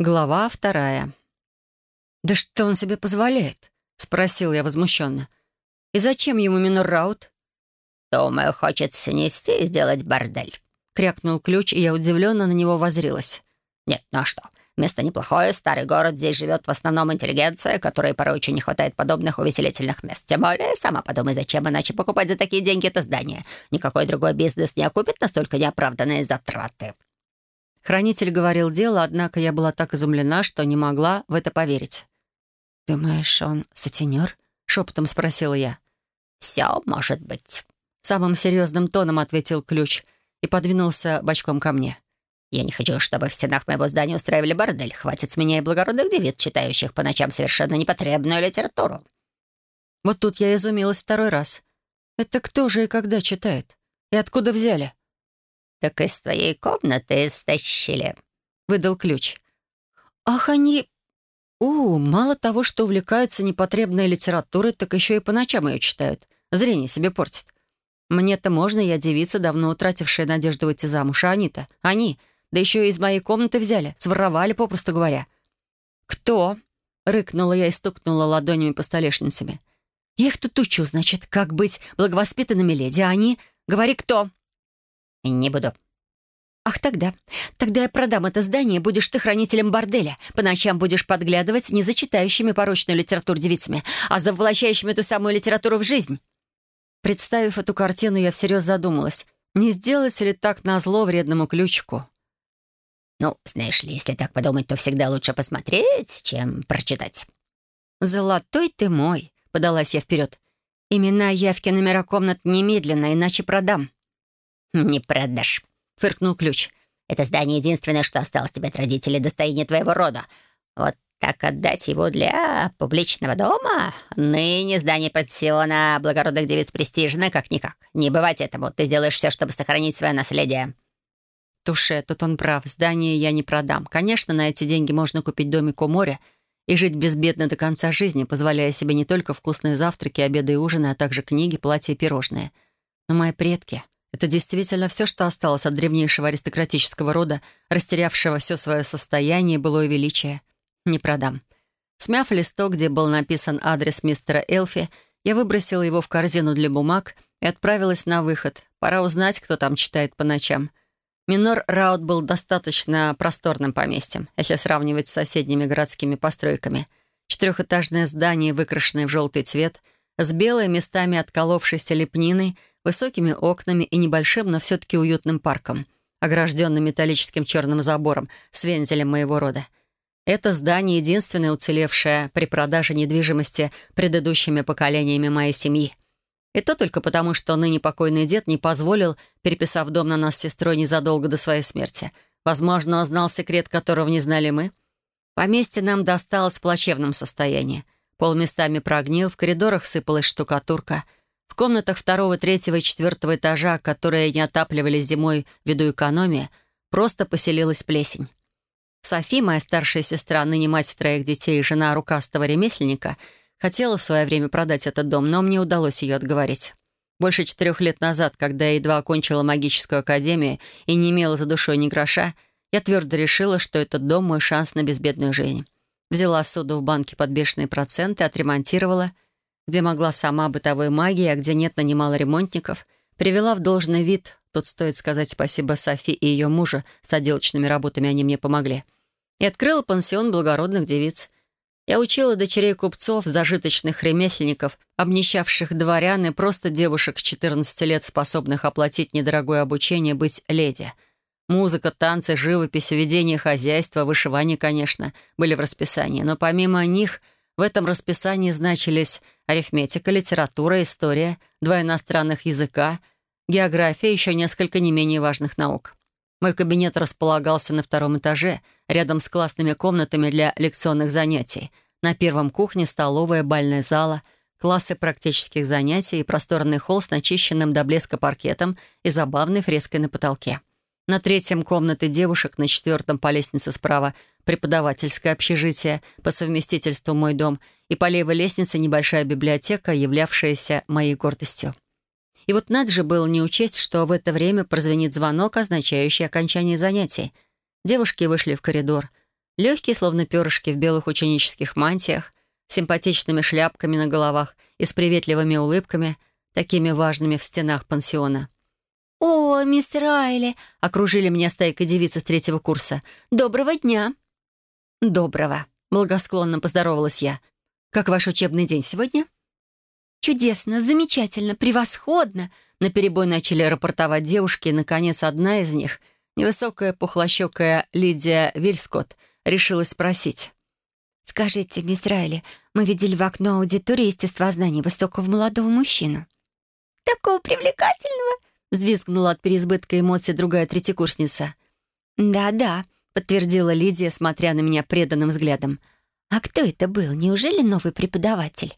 Глава вторая. «Да что он себе позволяет?» — спросил я возмущенно. «И зачем ему минор раут?» «Думаю, хочет снести и сделать бордель», — крякнул ключ, и я удивленно на него возрилась. «Нет, ну а что? Место неплохое, старый город, здесь живет в основном интеллигенция, которой порой очень не хватает подобных увеселительных мест. Тем более, сама подумай, зачем иначе покупать за такие деньги это здание. Никакой другой бизнес не окупит настолько неоправданные затраты». Хранитель говорил дело, однако я была так изумлена, что не могла в это поверить. «Думаешь, он сутенер?» — шепотом спросила я. «Все может быть», — самым серьезным тоном ответил ключ и подвинулся бочком ко мне. «Я не хочу, чтобы в стенах моего здания устраивали бордель. Хватит с меня и благородных девиц, читающих по ночам совершенно непотребную литературу». Вот тут я изумилась второй раз. «Это кто же и когда читает? И откуда взяли?» «Так из твоей комнаты стащили», — выдал ключ. «Ах, они... У, мало того, что увлекаются непотребной литературой, так еще и по ночам ее читают. Зрение себе портит. Мне-то можно, я девица, давно утратившая надежду выйти замуж, а они-то, они, да еще и из моей комнаты взяли, своровали, попросту говоря». «Кто?» — рыкнула я и стукнула ладонями по столешницами. «Я их тут учу, значит, как быть благовоспитанными леди, а они... Говори, кто?» «Не буду». «Ах, тогда. Тогда я продам это здание, будешь ты хранителем борделя. По ночам будешь подглядывать не за читающими порочную литературу девицами, а за воплощающими эту самую литературу в жизнь». Представив эту картину, я всерьез задумалась, не сделать ли так назло вредному ключику. «Ну, знаешь ли, если так подумать, то всегда лучше посмотреть, чем прочитать». «Золотой ты мой», — подалась я вперед. «Имена, явки, номера комнат немедленно, иначе продам». «Не продашь», — фыркнул ключ. «Это здание единственное, что осталось тебе от родителей, достояние твоего рода. Вот так отдать его для публичного дома? Ныне здание пансиона благородных девиц престижное, как-никак. Не бывать этому. Ты сделаешь все, чтобы сохранить свое наследие». Туше, тут он прав. Здание я не продам. Конечно, на эти деньги можно купить домик у моря и жить безбедно до конца жизни, позволяя себе не только вкусные завтраки, обеды и ужины, а также книги, платья и пирожные. Но мои предки... Это действительно все, что осталось от древнейшего аристократического рода, растерявшего все свое состояние и былое величие. Не продам. Смяв листок, где был написан адрес мистера Элфи, я выбросила его в корзину для бумаг и отправилась на выход. Пора узнать, кто там читает по ночам. Минор Раут был достаточно просторным поместьем, если сравнивать с соседними городскими постройками. Четырехэтажное здание, выкрашенное в желтый цвет, с белой местами отколовшейся лепниной — высокими окнами и небольшим, но все-таки уютным парком, огражденным металлическим черным забором с вензелем моего рода. Это здание единственное уцелевшее при продаже недвижимости предыдущими поколениями моей семьи. И то только потому, что ныне покойный дед не позволил, переписав дом на нас с сестрой незадолго до своей смерти. Возможно, он знал секрет, которого не знали мы. Поместье нам досталось в плачевном состоянии. Пол местами прогнил, в коридорах сыпалась штукатурка — в комнатах второго, третьего и четвертого этажа, которые не отапливались зимой ввиду экономии, просто поселилась плесень. Софи, моя старшая сестра, ныне мать троих детей и жена рукастого ремесленника, хотела в свое время продать этот дом, но мне удалось ее отговорить. Больше четырех лет назад, когда я едва окончила магическую академию и не имела за душой ни гроша, я твердо решила, что этот дом — мой шанс на безбедную жизнь. Взяла суду в банке под бешеные проценты, отремонтировала — где могла сама бытовой магией, а где нет, нанимала ремонтников, привела в должный вид, тут стоит сказать спасибо Софи и ее мужа, с отделочными работами они мне помогли, и открыла пансион благородных девиц. Я учила дочерей купцов, зажиточных ремесленников, обнищавших дворян и просто девушек с 14 лет, способных оплатить недорогое обучение быть леди. Музыка, танцы, живопись, ведение хозяйства, вышивание, конечно, были в расписании, но помимо них — в этом расписании значились арифметика, литература, история, два иностранных языка, география и еще несколько не менее важных наук. Мой кабинет располагался на втором этаже, рядом с классными комнатами для лекционных занятий. На первом кухне, столовая, бальная зала, классы практических занятий и просторный холл с начищенным до блеска паркетом и забавной фреской на потолке. На третьем комнаты девушек, на четвертом по лестнице справа преподавательское общежитие, по совместительству мой дом, и по левой лестнице небольшая библиотека, являвшаяся моей гордостью. И вот надо же было не учесть, что в это время прозвенит звонок, означающий окончание занятий. Девушки вышли в коридор. Легкие, словно перышки в белых ученических мантиях, с симпатичными шляпками на головах и с приветливыми улыбками, такими важными в стенах пансиона. «О, мистер Айли!» — окружили меня стайка девиц из третьего курса. «Доброго дня!» «Доброго!» — благосклонно поздоровалась я. «Как ваш учебный день сегодня?» «Чудесно, замечательно, превосходно!» Наперебой начали рапортовать девушки, и, наконец, одна из них, невысокая пухлощекая Лидия Вильскотт, решилась спросить. «Скажите, мисс Райли, мы видели в окно аудитории естествознания высокого молодого мужчину». «Такого привлекательного?» — взвизгнула от переизбытка эмоций другая третьекурсница. «Да-да», — подтвердила Лидия, смотря на меня преданным взглядом. «А кто это был? Неужели новый преподаватель?»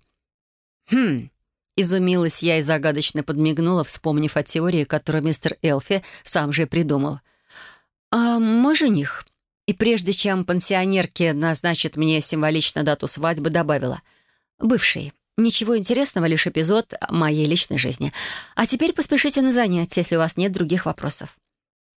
«Хм...» — изумилась я и загадочно подмигнула, вспомнив о теории, которую мистер Элфи сам же придумал. «А мой жених?» И прежде чем пансионерки назначат мне символично дату свадьбы, добавила. «Бывший. Ничего интересного, лишь эпизод моей личной жизни. А теперь поспешите на занятия, если у вас нет других вопросов».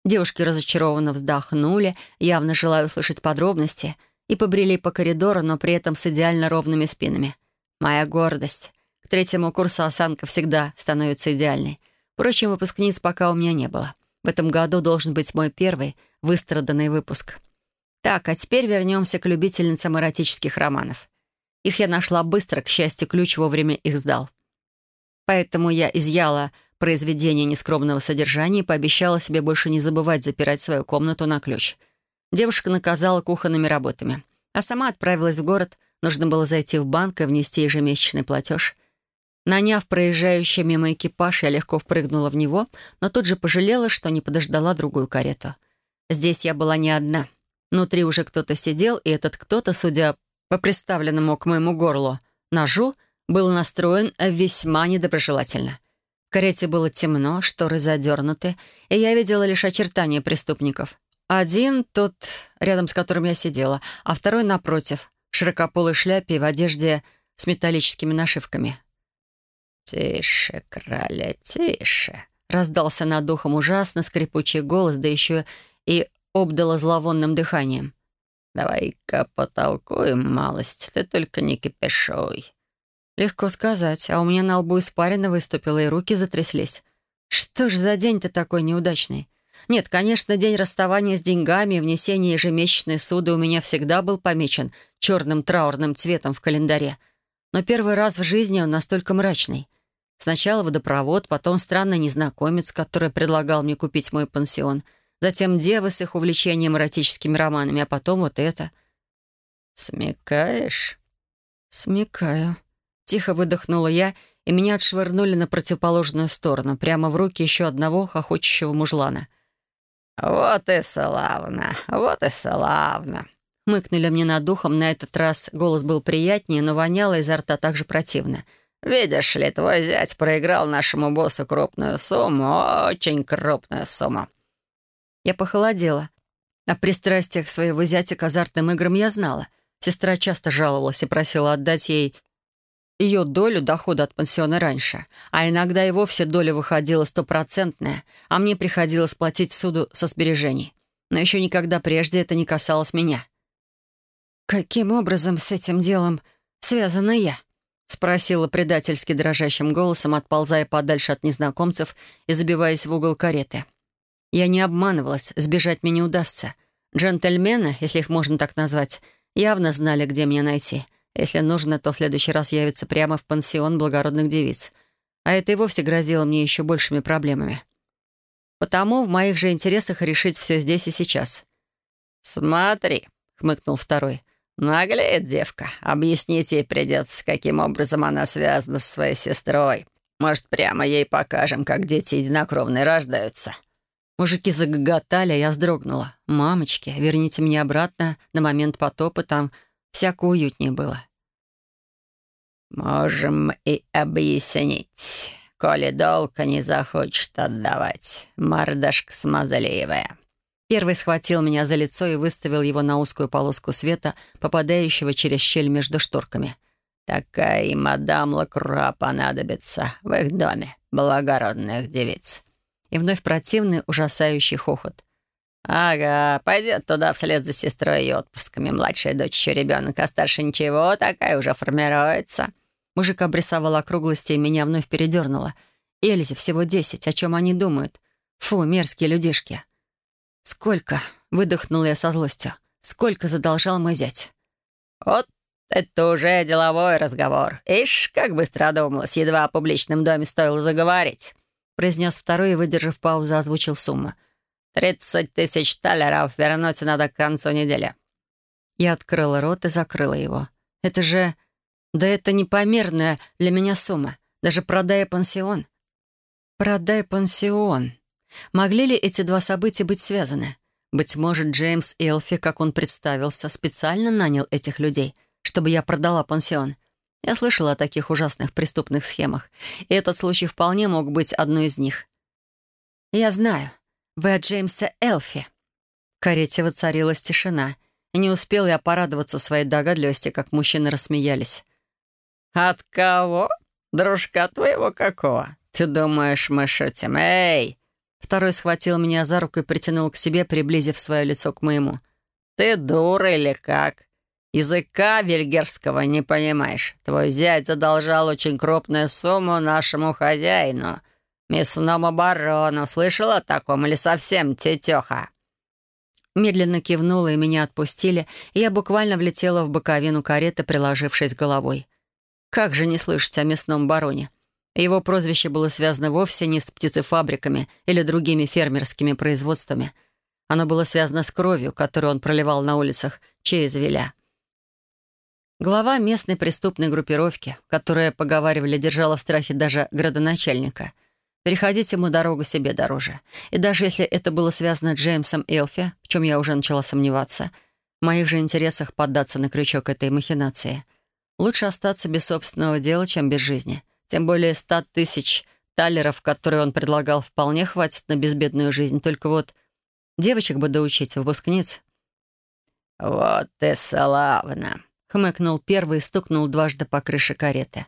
Девушки разочарованно вздохнули, явно желая услышать подробности, и побрели по коридору, но при этом с идеально ровными спинами. Моя гордость. К третьему курсу осанка всегда становится идеальной. Впрочем, выпускниц пока у меня не было. В этом году должен быть мой первый выстраданный выпуск. Так, а теперь вернемся к любительницам эротических романов. Их я нашла быстро, к счастью, ключ вовремя их сдал. Поэтому я изъяла произведение нескромного содержания и пообещала себе больше не забывать запирать свою комнату на ключ. Девушка наказала кухонными работами, а сама отправилась в город. Нужно было зайти в банк и внести ежемесячный платеж. Наняв проезжающий мимо экипаж, я легко впрыгнула в него, но тут же пожалела, что не подождала другую карету. Здесь я была не одна — Внутри уже кто-то сидел, и этот кто-то, судя по приставленному к моему горлу ножу, был настроен весьма недоброжелательно. В карете было темно, шторы задернуты, и я видела лишь очертания преступников. Один — тот, рядом с которым я сидела, а второй — напротив, в широкополой шляпе и в одежде с металлическими нашивками. «Тише, краля, тише!» — раздался над духом ужасно скрипучий голос, да еще и обдало зловонным дыханием. «Давай-ка потолкуем малость, ты только не кипишуй». Легко сказать, а у меня на лбу испарина выступила, и руки затряслись. Что ж за день-то такой неудачный? Нет, конечно, день расставания с деньгами и внесения ежемесячной суды у меня всегда был помечен черным траурным цветом в календаре. Но первый раз в жизни он настолько мрачный. Сначала водопровод, потом странный незнакомец, который предлагал мне купить мой пансион — затем девы с их увлечением эротическими романами, а потом вот это. «Смекаешь?» «Смекаю». Тихо выдохнула я, и меня отшвырнули на противоположную сторону, прямо в руки еще одного хохочущего мужлана. «Вот и славно, вот и славно!» Мыкнули мне над духом, на этот раз голос был приятнее, но воняло изо рта так же противно. «Видишь ли, твой зять проиграл нашему боссу крупную сумму, очень крупную сумму. Я похолодела. О пристрастиях своего зятя к азартным играм я знала. Сестра часто жаловалась и просила отдать ей ее долю дохода от пансиона раньше, а иногда и вовсе доля выходила стопроцентная, а мне приходилось платить суду со сбережений. Но еще никогда прежде это не касалось меня. «Каким образом с этим делом связана я?» — спросила предательски дрожащим голосом, отползая подальше от незнакомцев и забиваясь в угол кареты. Я не обманывалась, сбежать мне не удастся. Джентльмены, если их можно так назвать, явно знали, где меня найти. Если нужно, то в следующий раз явится прямо в пансион благородных девиц. А это и вовсе грозило мне еще большими проблемами. Потому в моих же интересах решить все здесь и сейчас. «Смотри», — хмыкнул второй, — «наглеет девка. Объяснить ей придется, каким образом она связана со своей сестрой. Может, прямо ей покажем, как дети единокровные рождаются». Мужики загоготали, а я вздрогнула. «Мамочки, верните меня обратно на момент потопа, там всяко уютнее было». «Можем и объяснить, коли долг не захочет отдавать. Мордашка смазливая». Первый схватил меня за лицо и выставил его на узкую полоску света, попадающего через щель между шторками. «Такая мадам Лакруа понадобится в их доме благородных девиц» и вновь противный ужасающий хохот. «Ага, пойдет туда вслед за сестрой и отпусками. Младшая дочь еще ребенок, а старше ничего, такая уже формируется». Мужик обрисовал округлости и меня вновь передернуло. Эльзе всего десять, о чем они думают? Фу, мерзкие людишки. «Сколько?» — выдохнула я со злостью. «Сколько задолжал мой зять?» «Вот это уже деловой разговор. Ишь, как быстро одумалась, едва о публичном доме стоило заговорить», — произнес второй и, выдержав паузу, озвучил сумму. «Тридцать тысяч талеров вернуть надо к концу недели». Я открыла рот и закрыла его. «Это же... Да это непомерная для меня сумма. Даже продая пансион». «Продай пансион». Могли ли эти два события быть связаны? Быть может, Джеймс Элфи, как он представился, специально нанял этих людей, чтобы я продала пансион. Я слышала о таких ужасных преступных схемах, и этот случай вполне мог быть одной из них. «Я знаю. Вы от Джеймса Элфи». В карете воцарилась тишина, не успел я порадоваться своей догадливости, как мужчины рассмеялись. «От кого? Дружка твоего какого? Ты думаешь, мы шутим? Эй, Второй схватил меня за руку и притянул к себе, приблизив свое лицо к моему. «Ты дура или как? Языка вельгерского не понимаешь. Твой зять задолжал очень крупную сумму нашему хозяину, мясному барону. Слышала о таком или совсем тетеха?» Медленно кивнула, и меня отпустили, и я буквально влетела в боковину кареты, приложившись головой. Как же не слышать о мясном бароне? Его прозвище было связано вовсе не с птицефабриками или другими фермерскими производствами. Оно было связано с кровью, которую он проливал на улицах Чейзвеля. Глава местной преступной группировки, которая, поговаривали, держала в страхе даже градоначальника. Переходить ему дорогу себе дороже. И даже если это было связано с Джеймсом Элфи, в чем я уже начала сомневаться, в моих же интересах поддаться на крючок этой махинации. Лучше остаться без собственного дела, чем без жизни. Тем более ста тысяч талеров, которые он предлагал, вполне хватит на безбедную жизнь. Только вот девочек бы доучить, выпускниц. «Вот и славно!» — хмыкнул первый и стукнул дважды по крыше кареты.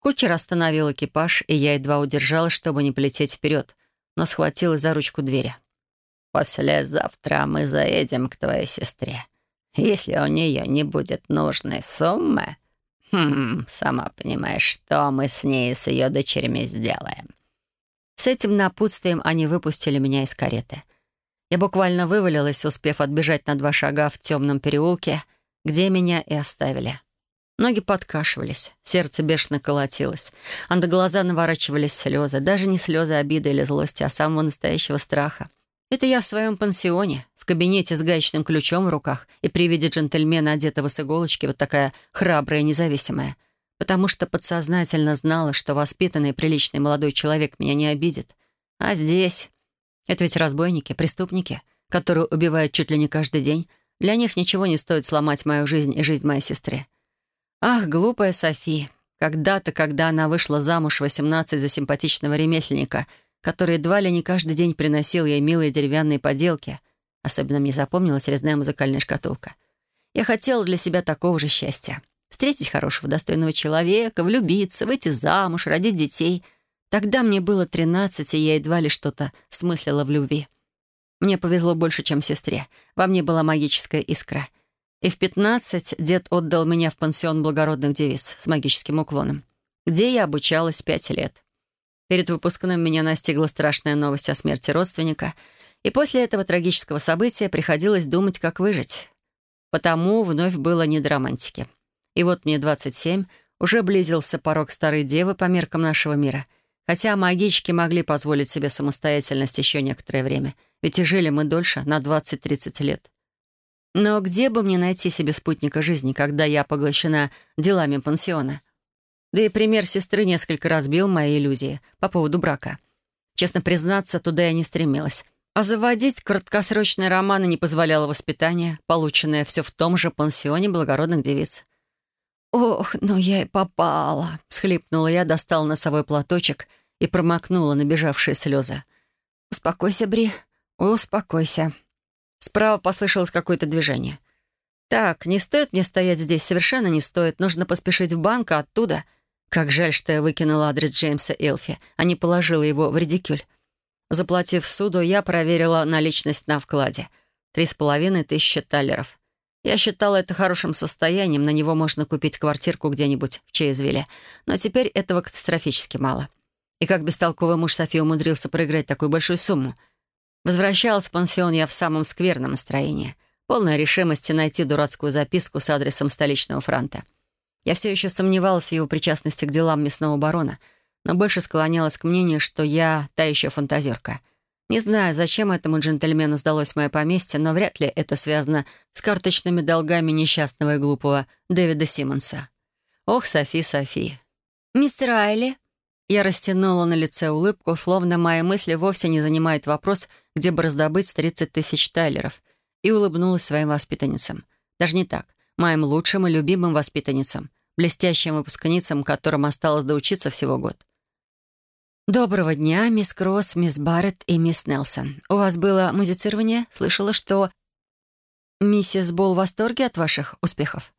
Кучер остановил экипаж, и я едва удержалась, чтобы не полететь вперед, но схватила за ручку двери. «Послезавтра мы заедем к твоей сестре. Если у нее не будет нужной суммы, «Хм, сама понимаешь, что мы с ней и с ее дочерями сделаем». С этим напутствием они выпустили меня из кареты. Я буквально вывалилась, успев отбежать на два шага в темном переулке, где меня и оставили. Ноги подкашивались, сердце бешено колотилось, а на глаза наворачивались слезы, даже не слезы обиды или злости, а самого настоящего страха. Это я в своем пансионе, в кабинете с гаечным ключом в руках и при виде джентльмена, одетого с иголочки, вот такая храбрая и независимая. Потому что подсознательно знала, что воспитанный приличный молодой человек меня не обидит. А здесь... Это ведь разбойники, преступники, которые убивают чуть ли не каждый день. Для них ничего не стоит сломать мою жизнь и жизнь моей сестры. Ах, глупая Софи. Когда-то, когда она вышла замуж 18 за симпатичного ремесленника, который едва ли не каждый день приносил ей милые деревянные поделки — Особенно мне запомнилась резная музыкальная шкатулка. Я хотела для себя такого же счастья. Встретить хорошего, достойного человека, влюбиться, выйти замуж, родить детей. Тогда мне было тринадцать, и я едва ли что-то смыслила в любви. Мне повезло больше, чем сестре. Во мне была магическая искра. И в пятнадцать дед отдал меня в пансион благородных девиц с магическим уклоном, где я обучалась пять лет. Перед выпускным меня настигла страшная новость о смерти родственника — и после этого трагического события приходилось думать, как выжить. Потому вновь было не до романтики. И вот мне 27, уже близился порог старой девы по меркам нашего мира. Хотя магички могли позволить себе самостоятельность еще некоторое время, ведь и жили мы дольше, на 20-30 лет. Но где бы мне найти себе спутника жизни, когда я поглощена делами пансиона? Да и пример сестры несколько разбил мои иллюзии по поводу брака. Честно признаться, туда я не стремилась. А заводить краткосрочные романы не позволяло воспитание, полученное все в том же пансионе благородных девиц. «Ох, ну я и попала!» — схлипнула я, достала носовой платочек и промокнула набежавшие слезы. «Успокойся, Бри, успокойся». Справа послышалось какое-то движение. «Так, не стоит мне стоять здесь, совершенно не стоит. Нужно поспешить в банк, а оттуда...» Как жаль, что я выкинула адрес Джеймса Элфи, а не положила его в редикюль. Заплатив суду, я проверила наличность на вкладе. Три с половиной тысячи талеров. Я считала это хорошим состоянием, на него можно купить квартирку где-нибудь в Чейзвилле. Но теперь этого катастрофически мало. И как бестолковый муж Софи умудрился проиграть такую большую сумму? Возвращалась в пансион я в самом скверном настроении. Полная решимости найти дурацкую записку с адресом столичного фронта. Я все еще сомневалась в его причастности к делам мясного барона — но больше склонялась к мнению, что я та еще фантазерка. Не знаю, зачем этому джентльмену сдалось мое поместье, но вряд ли это связано с карточными долгами несчастного и глупого Дэвида Симмонса. Ох, Софи, Софи. «Мистер Айли?» Я растянула на лице улыбку, словно мои мысли вовсе не занимает вопрос, где бы раздобыть 30 тысяч тайлеров, и улыбнулась своим воспитанницам. Даже не так, моим лучшим и любимым воспитанницам, блестящим выпускницам, которым осталось доучиться всего год. «Доброго дня, мисс Кросс, мисс Барретт и мисс Нелсон. У вас было музицирование? Слышала, что миссис Болл в восторге от ваших успехов?»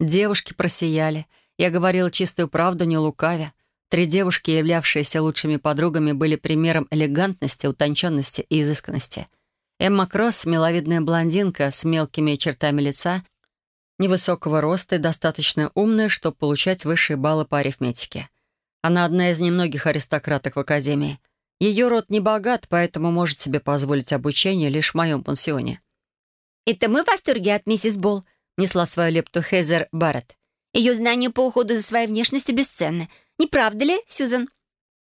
Девушки просияли. Я говорила чистую правду, не лукавя. Три девушки, являвшиеся лучшими подругами, были примером элегантности, утонченности и изысканности. Эмма Кросс — миловидная блондинка с мелкими чертами лица, невысокого роста и достаточно умная, чтобы получать высшие баллы по арифметике. Она одна из немногих аристократок в Академии. Ее род не богат, поэтому может себе позволить обучение лишь в моем пансионе. «Это мы в восторге от миссис Болл», — несла свою лепту Хейзер Барретт. «Ее знания по уходу за своей внешностью бесценны. Не правда ли, Сьюзен?»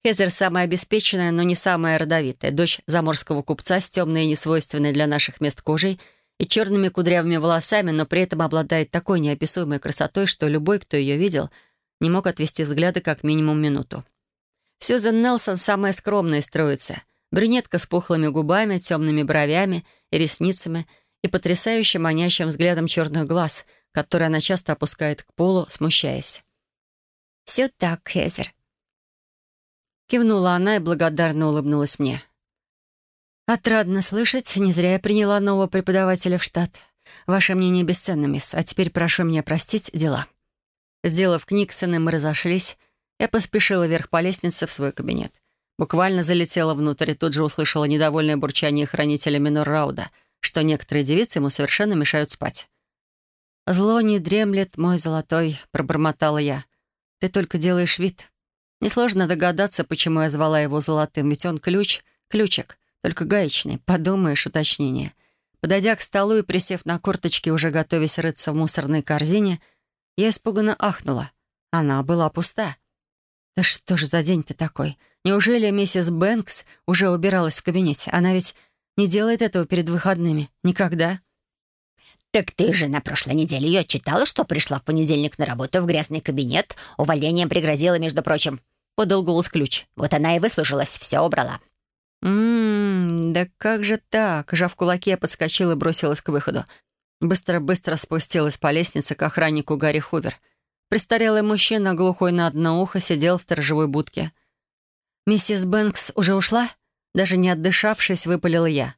Хезер самая обеспеченная, но не самая родовитая, дочь заморского купца с темной и несвойственной для наших мест кожей и черными кудрявыми волосами, но при этом обладает такой неописуемой красотой, что любой, кто ее видел — не мог отвести взгляды как минимум минуту. Сьюзен Нелсон самая скромная из. Брюнетка с пухлыми губами, темными бровями и ресницами и потрясающе манящим взглядом черных глаз, которые она часто опускает к полу, смущаясь. «Все так, Хезер». Кивнула она и благодарно улыбнулась мне. «Отрадно слышать. Не зря я приняла нового преподавателя в штат. Ваше мнение бесценно, мисс. А теперь прошу меня простить дела». Сделав Книксоны, мы разошлись. Я поспешила вверх по лестнице в свой кабинет. Буквально залетела внутрь и тут же услышала недовольное бурчание хранителя Минор Рауда, что некоторые девицы ему совершенно мешают спать. «Зло не дремлет, мой золотой», — пробормотала я. «Ты только делаешь вид». Несложно догадаться, почему я звала его золотым, ведь он ключ, ключик, только гаечный, подумаешь, уточнение. Подойдя к столу и присев на корточки, уже готовясь рыться в мусорной корзине, — я испуганно ахнула. Она была пуста. «Да что ж за день-то такой? Неужели миссис Бэнкс уже убиралась в кабинете? Она ведь не делает этого перед выходными. Никогда». «Так ты же на прошлой неделе ее читала, что пришла в понедельник на работу в грязный кабинет. Увольнением пригрозила, между прочим». Подал голос ключ. Вот она и выслужилась, все убрала. «Ммм, да как же так?» Жав кулаки, я подскочила и бросилась к выходу. Быстро-быстро спустилась по лестнице к охраннику Гарри Хувер. Престарелый мужчина, глухой на одно ухо, сидел в сторожевой будке. «Миссис Бэнкс уже ушла?» Даже не отдышавшись, выпалила я.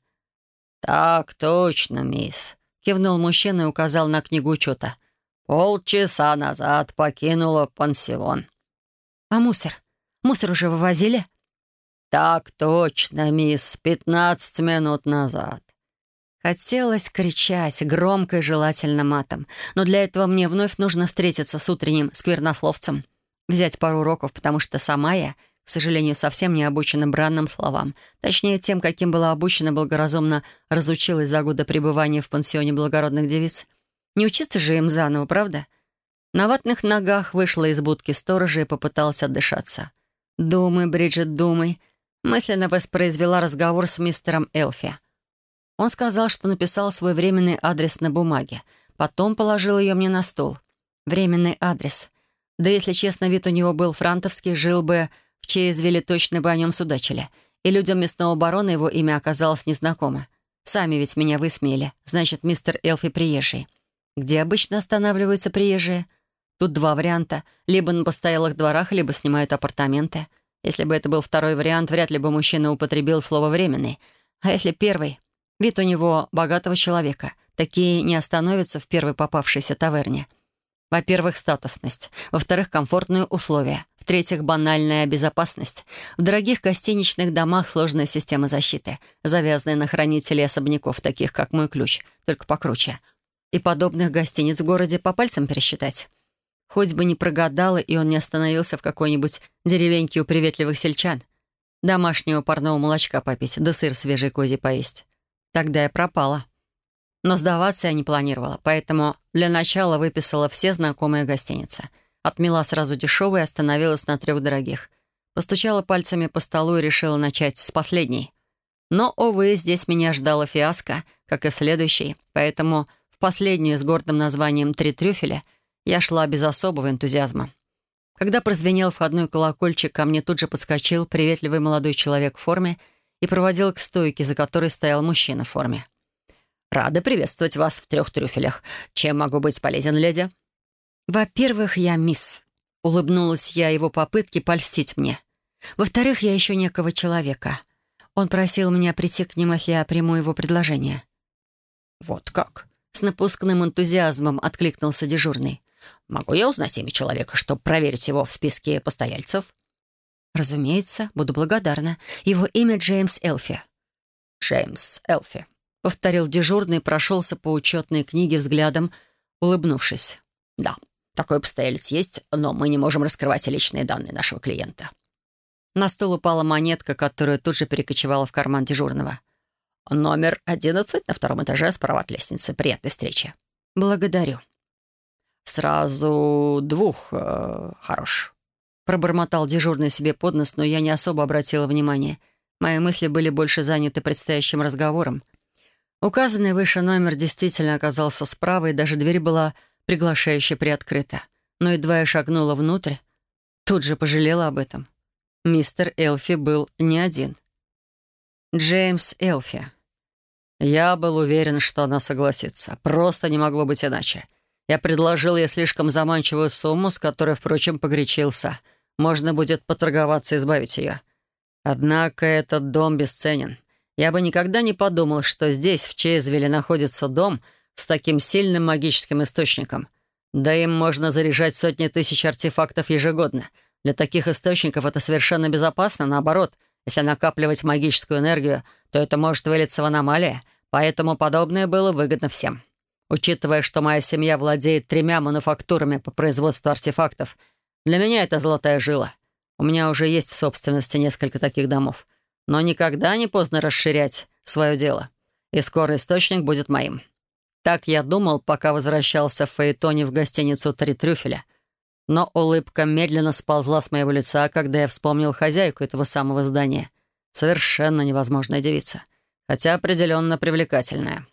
«Так точно, мисс», — кивнул мужчина и указал на книгу учета. «Полчаса назад покинула пансион». «А мусор? Мусор уже вывозили?» «Так точно, мисс, пятнадцать минут назад». Хотелось кричать, громко и желательно матом. Но для этого мне вновь нужно встретиться с утренним сквернословцем. Взять пару уроков, потому что сама я, к сожалению, совсем не обучена бранным словам. Точнее, тем, каким была обучена, благоразумно разучилась за годы пребывания в пансионе благородных девиц. Не учиться же им заново, правда? На ватных ногах вышла из будки сторожа и попыталась отдышаться. «Думай, Бриджит, думай». Мысленно воспроизвела разговор с мистером Элфи. Он сказал, что написал свой временный адрес на бумаге. Потом положил ее мне на стол. Временный адрес. Да, если честно, вид у него был франтовский, жил бы в Чейзвилле, точно бы о нем судачили. И людям местного барона его имя оказалось незнакомо. Сами ведь меня высмеяли. Значит, мистер Элфи приезжий. Где обычно останавливаются приезжие? Тут два варианта. Либо на постоялых дворах, либо снимают апартаменты. Если бы это был второй вариант, вряд ли бы мужчина употребил слово «временный». А если первый? Вид у него богатого человека. Такие не остановятся в первой попавшейся таверне. Во-первых, статусность. Во-вторых, комфортные условия. В-третьих, банальная безопасность. В дорогих гостиничных домах сложная система защиты, завязанная на хранителей особняков, таких как мой ключ, только покруче. И подобных гостиниц в городе по пальцам пересчитать. Хоть бы не прогадала, и он не остановился в какой-нибудь деревеньке у приветливых сельчан. Домашнего парного молочка попить, да сыр свежий козий поесть. Тогда я пропала. Но сдаваться я не планировала, поэтому для начала выписала все знакомые гостиницы. Отмела сразу дешевые и остановилась на трех дорогих. Постучала пальцами по столу и решила начать с последней. Но, увы, здесь меня ждала фиаско, как и в следующей, поэтому в последнюю с гордым названием «Три трюфеля» я шла без особого энтузиазма. Когда прозвенел входной колокольчик, ко мне тут же подскочил приветливый молодой человек в форме и проводил к стойке, за которой стоял мужчина в форме. «Рада приветствовать вас в трех трюфелях. Чем могу быть полезен, леди?» «Во-первых, я мисс». Улыбнулась я его попытке польстить мне. «Во-вторых, я ищу некого человека. Он просил меня прийти к нему, если я приму его предложение». «Вот как?» С напускным энтузиазмом откликнулся дежурный. «Могу я узнать имя человека, чтобы проверить его в списке постояльцев?» «Разумеется, буду благодарна. Его имя Джеймс Элфи». «Джеймс Элфи», — повторил дежурный прошелся по учетной книге взглядом, улыбнувшись. «Да, такой постоялец есть, но мы не можем раскрывать личные данные нашего клиента». На стол упала монетка, которую тут же перекочевала в карман дежурного. «Номер одиннадцать на втором этаже справа от лестницы. Приятной встречи». «Благодарю». «Сразу двух э, хорош», — пробормотал дежурный себе под нос, но я не особо обратила внимания. Мои мысли были больше заняты предстоящим разговором — Указанный выше номер действительно оказался справа, и даже дверь была приглашающе приоткрыта. Но едва я шагнула внутрь, тут же пожалела об этом. Мистер Элфи был не один. Джеймс Элфи. Я был уверен, что она согласится. Просто не могло быть иначе. Я предложил ей слишком заманчивую сумму, с которой, впрочем, погречился. Можно будет поторговаться и избавить ее. Однако этот дом бесценен. Я бы никогда не подумал, что здесь, в Чейзвилле, находится дом с таким сильным магическим источником. Да им можно заряжать сотни тысяч артефактов ежегодно. Для таких источников это совершенно безопасно. Наоборот, если накапливать магическую энергию, то это может вылиться в аномалии, поэтому подобное было выгодно всем. Учитывая, что моя семья владеет тремя мануфактурами по производству артефактов, для меня это золотая жила. У меня уже есть в собственности несколько таких домов — но никогда не поздно расширять свое дело. И скоро источник будет моим. Так я думал, пока возвращался в Фаэтоне в гостиницу «Три трюфеля». Но улыбка медленно сползла с моего лица, когда я вспомнил хозяйку этого самого здания. Совершенно невозможная девица, хотя определенно привлекательная.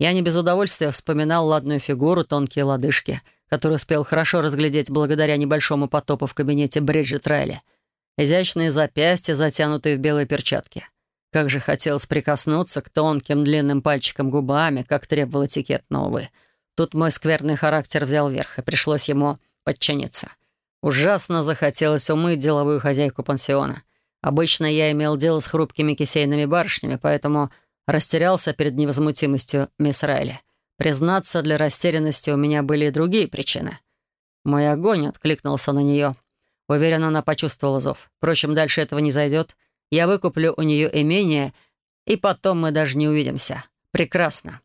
Я не без удовольствия вспоминал ладную фигуру, тонкие лодыжки, которые успел хорошо разглядеть благодаря небольшому потопу в кабинете Бриджит Райли — изящные запястья, затянутые в белые перчатки. Как же хотелось прикоснуться к тонким длинным пальчикам губами, как требовал этикет, но, увы. Тут мой скверный характер взял верх, и пришлось ему подчиниться. Ужасно захотелось умыть деловую хозяйку пансиона. Обычно я имел дело с хрупкими кисейными барышнями, поэтому растерялся перед невозмутимостью мисс Райли. Признаться, для растерянности у меня были и другие причины. Мой огонь откликнулся на нее — Уверен, она почувствовала зов. Впрочем, дальше этого не зайдет. Я выкуплю у нее имение, и потом мы даже не увидимся. Прекрасно.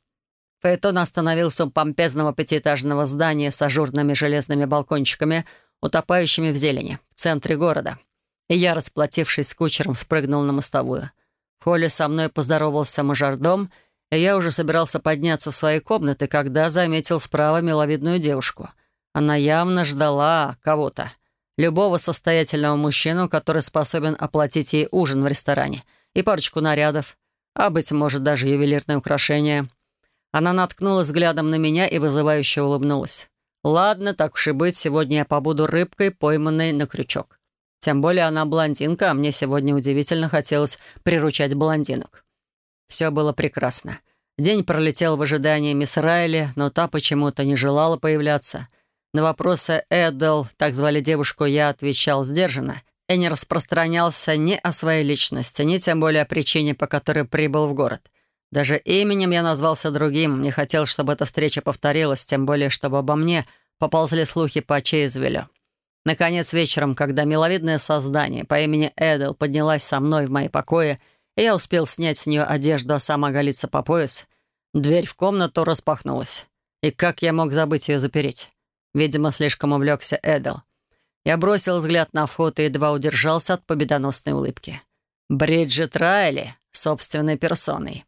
Фаэтон остановился у помпезного пятиэтажного здания с ажурными железными балкончиками, утопающими в зелени, в центре города. И я, расплатившись с кучером, спрыгнул на мостовую. В холле со мной поздоровался мажордом, и я уже собирался подняться в свои комнаты, когда заметил справа миловидную девушку. Она явно ждала кого-то — Любого состоятельного мужчину, который способен оплатить ей ужин в ресторане и парочку нарядов, а, быть может, даже ювелирное украшение. Она наткнулась взглядом на меня и вызывающе улыбнулась. «Ладно, так уж и быть, сегодня я побуду рыбкой, пойманной на крючок. Тем более она блондинка, а мне сегодня удивительно хотелось приручать блондинок». Все было прекрасно. День пролетел в ожидании мисс Райли, но та почему-то не желала появляться — на вопросы Эдл, так звали девушку, я отвечал сдержанно и не распространялся ни о своей личности, ни тем более о причине, по которой прибыл в город. Даже именем я назвался другим. Не хотел, чтобы эта встреча повторилась, тем более, чтобы обо мне поползли слухи по Чейзвелю. Наконец, вечером, когда миловидное создание по имени Эдел поднялась со мной в мои покои, я успел снять с нее одежду, а сам оголиться по пояс, дверь в комнату распахнулась. И как я мог забыть ее запереть? Видимо, слишком увлекся Эдел. Я бросил взгляд на вход и едва удержался от победоносной улыбки. Бриджит Райли собственной персоной.